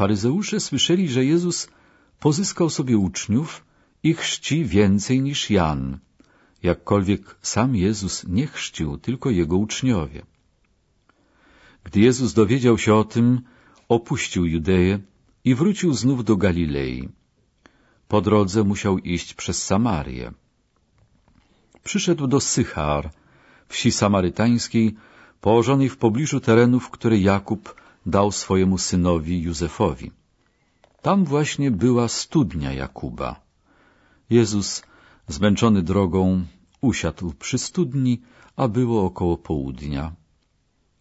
Faryzeusze słyszeli, że Jezus pozyskał sobie uczniów i chrzci więcej niż Jan, jakkolwiek sam Jezus nie chrzcił, tylko jego uczniowie. Gdy Jezus dowiedział się o tym, opuścił Judeję i wrócił znów do Galilei. Po drodze musiał iść przez Samarię. Przyszedł do Sychar, wsi samarytańskiej, położonej w pobliżu terenów, które Jakub dał swojemu synowi Józefowi. Tam właśnie była studnia Jakuba. Jezus, zmęczony drogą, usiadł przy studni, a było około południa.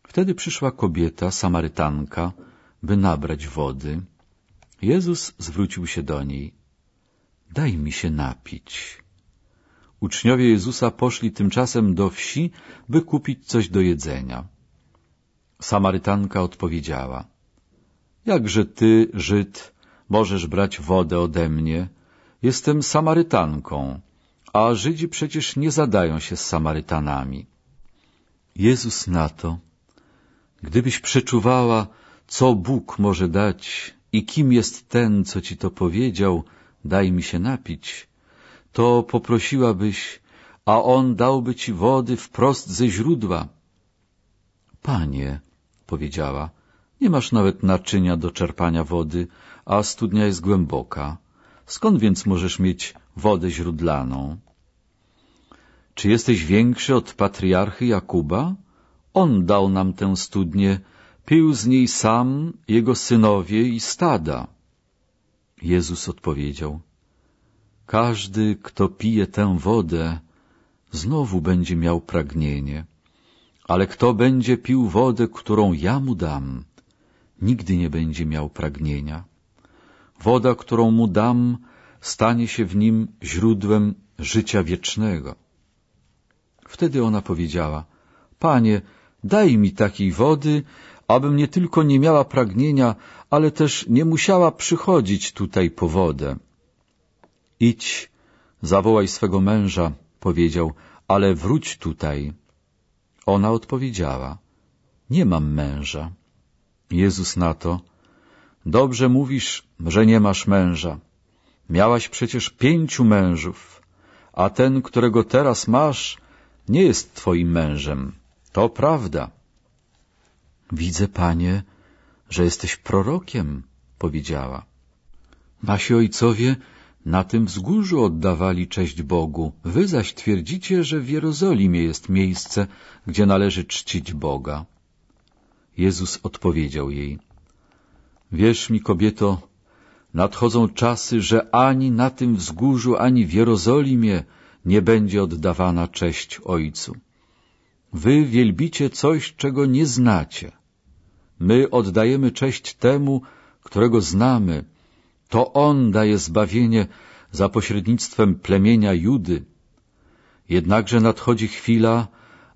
Wtedy przyszła kobieta, Samarytanka, by nabrać wody. Jezus zwrócił się do niej. Daj mi się napić. Uczniowie Jezusa poszli tymczasem do wsi, by kupić coś do jedzenia. Samarytanka odpowiedziała. Jakże ty, Żyd, możesz brać wodę ode mnie? Jestem Samarytanką, a Żydzi przecież nie zadają się z Samarytanami. Jezus na to, gdybyś przeczuwała, co Bóg może dać i kim jest ten, co ci to powiedział, daj mi się napić, to poprosiłabyś, a on dałby ci wody wprost ze źródła. Panie, powiedziała, nie masz nawet naczynia do czerpania wody, a studnia jest głęboka. Skąd więc możesz mieć wodę źródlaną? Czy jesteś większy od patriarchy Jakuba? On dał nam tę studnię, pił z niej sam, jego synowie i stada. Jezus odpowiedział, każdy, kto pije tę wodę, znowu będzie miał pragnienie, ale kto będzie pił wodę, którą ja mu dam, nigdy nie będzie miał pragnienia. Woda, którą mu dam, stanie się w nim źródłem życia wiecznego. Wtedy ona powiedziała, Panie, daj mi takiej wody, abym nie tylko nie miała pragnienia, ale też nie musiała przychodzić tutaj po wodę. Idź, zawołaj swego męża, powiedział, ale wróć tutaj. Ona odpowiedziała, nie mam męża. Jezus na to, dobrze mówisz, że nie masz męża. Miałaś przecież pięciu mężów, a ten, którego teraz masz, nie jest twoim mężem. To prawda. Widzę, panie, że jesteś prorokiem, powiedziała. Nasi ojcowie na tym wzgórzu oddawali cześć Bogu, wy zaś twierdzicie, że w Jerozolimie jest miejsce, gdzie należy czcić Boga. Jezus odpowiedział jej, Wierz mi, kobieto, nadchodzą czasy, że ani na tym wzgórzu, ani w Jerozolimie nie będzie oddawana cześć Ojcu. Wy wielbicie coś, czego nie znacie. My oddajemy cześć temu, którego znamy. To On daje zbawienie za pośrednictwem plemienia Judy. Jednakże nadchodzi chwila,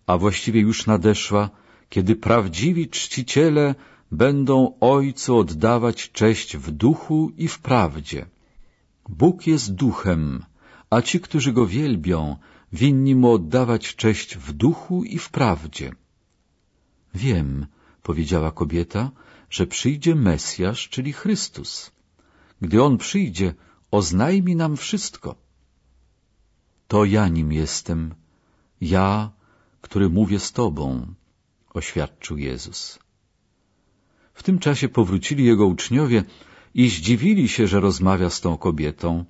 a właściwie już nadeszła, kiedy prawdziwi czciciele będą Ojcu oddawać cześć w duchu i w prawdzie. Bóg jest duchem, a ci, którzy Go wielbią, winni Mu oddawać cześć w duchu i w prawdzie. Wiem, powiedziała kobieta, że przyjdzie Mesjasz, czyli Chrystus. Gdy On przyjdzie, oznajmi nam wszystko. To ja nim jestem, ja, który mówię z Tobą, oświadczył Jezus. W tym czasie powrócili Jego uczniowie i zdziwili się, że rozmawia z tą kobietą,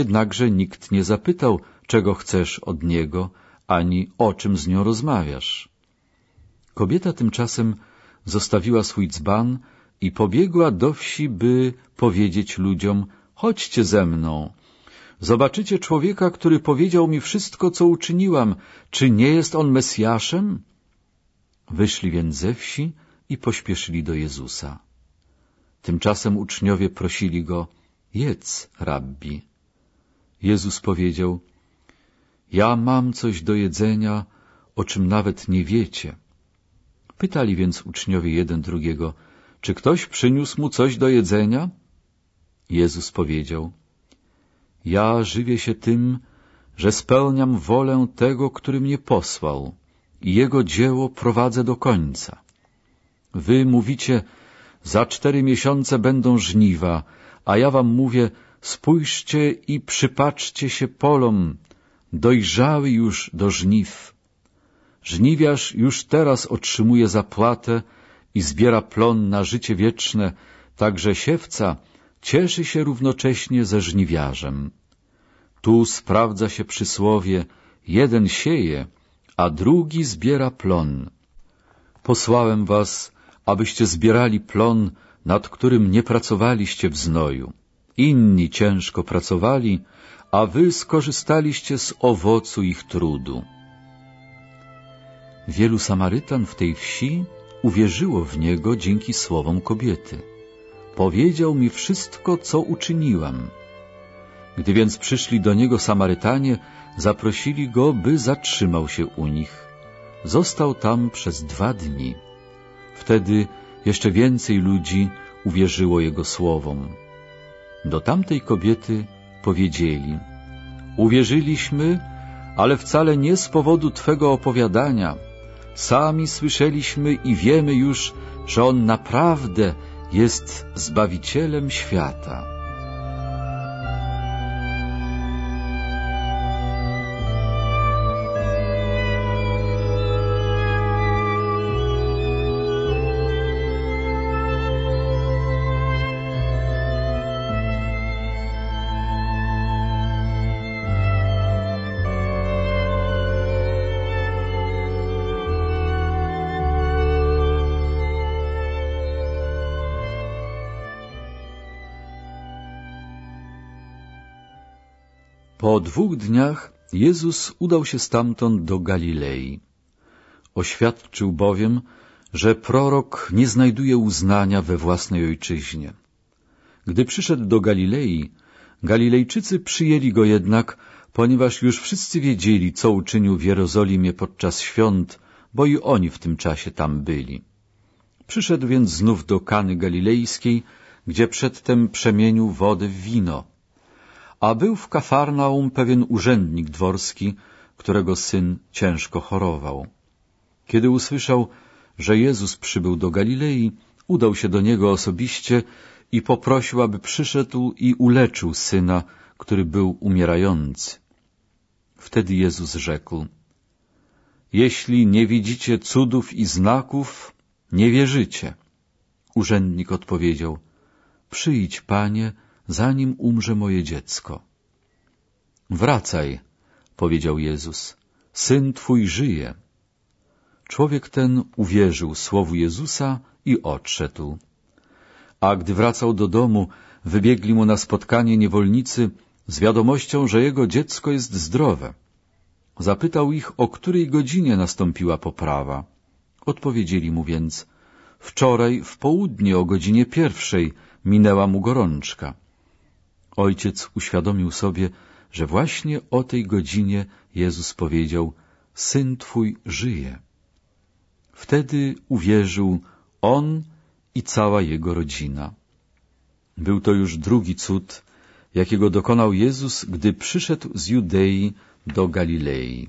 jednakże nikt nie zapytał, czego chcesz od Niego, ani o czym z nią rozmawiasz. Kobieta tymczasem zostawiła swój dzban i pobiegła do wsi, by powiedzieć ludziom, chodźcie ze mną. Zobaczycie człowieka, który powiedział mi wszystko, co uczyniłam. Czy nie jest on Mesjaszem? Wyszli więc ze wsi i pośpieszyli do Jezusa. Tymczasem uczniowie prosili go, jedz, rabbi. Jezus powiedział, ja mam coś do jedzenia, o czym nawet nie wiecie. Pytali więc uczniowie jeden drugiego, czy ktoś przyniósł mu coś do jedzenia? Jezus powiedział, ja żywię się tym, że spełniam wolę tego, który mnie posłał i jego dzieło prowadzę do końca. Wy mówicie, za cztery miesiące będą żniwa, a ja wam mówię, spójrzcie i przypatrzcie się polom, dojrzały już do żniw. Żniwiarz już teraz otrzymuje zapłatę i zbiera plon na życie wieczne, także siewca cieszy się równocześnie ze żniwiarzem. Tu sprawdza się przysłowie, jeden sieje, a drugi zbiera plon. Posłałem was, abyście zbierali plon, nad którym nie pracowaliście w znoju. Inni ciężko pracowali, a wy skorzystaliście z owocu ich trudu. Wielu Samarytan w tej wsi uwierzyło w niego dzięki słowom kobiety. Powiedział mi wszystko, co uczyniłam. Gdy więc przyszli do niego Samarytanie, zaprosili go, by zatrzymał się u nich. Został tam przez dwa dni. Wtedy jeszcze więcej ludzi uwierzyło jego słowom. Do tamtej kobiety powiedzieli Uwierzyliśmy, ale wcale nie z powodu Twego opowiadania. Sami słyszeliśmy i wiemy już, że On naprawdę jest Zbawicielem świata. Po dwóch dniach Jezus udał się stamtąd do Galilei. Oświadczył bowiem, że prorok nie znajduje uznania we własnej ojczyźnie. Gdy przyszedł do Galilei, Galilejczycy przyjęli go jednak, ponieważ już wszyscy wiedzieli, co uczynił w Jerozolimie podczas świąt, bo i oni w tym czasie tam byli. Przyszedł więc znów do Kany Galilejskiej, gdzie przedtem przemienił wodę w wino. A był w Kafarnaum pewien urzędnik dworski, którego syn ciężko chorował. Kiedy usłyszał, że Jezus przybył do Galilei, udał się do niego osobiście i poprosił, aby przyszedł i uleczył syna, który był umierający. Wtedy Jezus rzekł, Jeśli nie widzicie cudów i znaków, nie wierzycie. Urzędnik odpowiedział, Przyjdź, Panie, zanim umrze moje dziecko. Wracaj, powiedział Jezus, syn twój żyje. Człowiek ten uwierzył słowu Jezusa i odszedł. A gdy wracał do domu, wybiegli mu na spotkanie niewolnicy z wiadomością, że jego dziecko jest zdrowe. Zapytał ich, o której godzinie nastąpiła poprawa. Odpowiedzieli mu więc, wczoraj w południe o godzinie pierwszej minęła mu gorączka. Ojciec uświadomił sobie, że właśnie o tej godzinie Jezus powiedział, Syn Twój żyje. Wtedy uwierzył on i cała jego rodzina. Był to już drugi cud, jakiego dokonał Jezus, gdy przyszedł z Judei do Galilei.